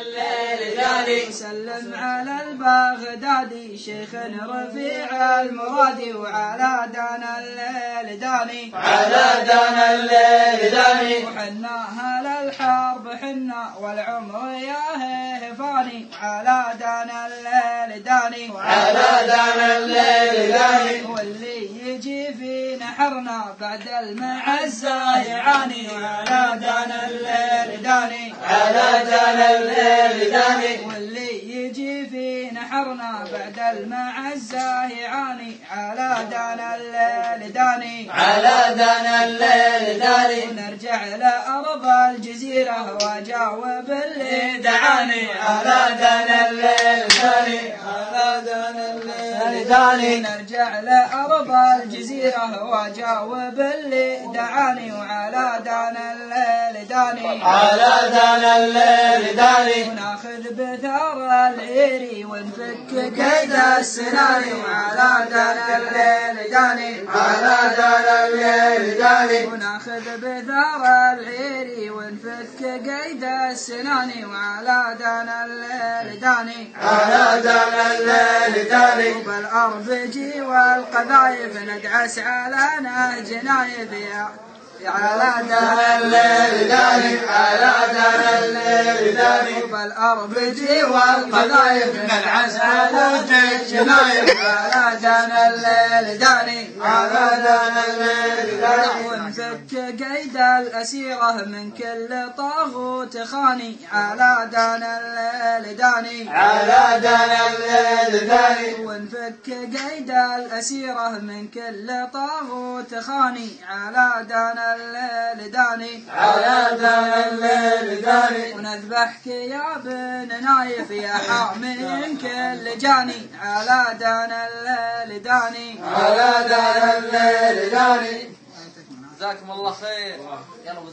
الليل داني سلم على البغدادي شيخ رفيع المرادي وعلى دانا الليل داني على دانا الليل داني وحنا هلا الحرب حنا والعمر يا هفاني على دانا الليل داني على دانا الليل داني واللي يجي في نحرنا بعد المعزة يعاني. وعلى دانا الليل داني على دانا الليل داني واللي يجي في نحرنا بعد المعزة يعاني. على دانا الليل داني على دانا الليل داني ونرجع لأرض الجزيرة وأجاوب اللي دعاني. على دانا الليل داني على دانا الليل داني نرجع لأرض الجزيرة وأجاوب اللي دعاني. وعلى دانا الليل داني على دانا الليل داني. وناخذ بثار العيري ونفك قيد السناني وعلى دانا الليل داني. على دانا الليل داني. وناخذ بثار العيري ونفك قيد السناني وعلى دانا الليل داني. على دانا الليل داني. وبالأربجي والقذايف ندعس على نهج نايف على دانا الليل على دانا الليل داني وبالأربجي والقذايف ندعس على نهج نايف على دانا الليل داني على دانا الليل داني ونفك قيد الأسيرة من كل طاغوت خاني. على دانا الليل داني على دانا الليل داني ونفك قيد الأسيرة من كل طاغوت خاني. على دانا الليل داني على دانا الليل داني. ونذبحك يا بن نايف يا حامي من كل جاني. على دانا الليل داني. على دانا الليل داني. جزاكم الله خير. يلا ابو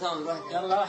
يلا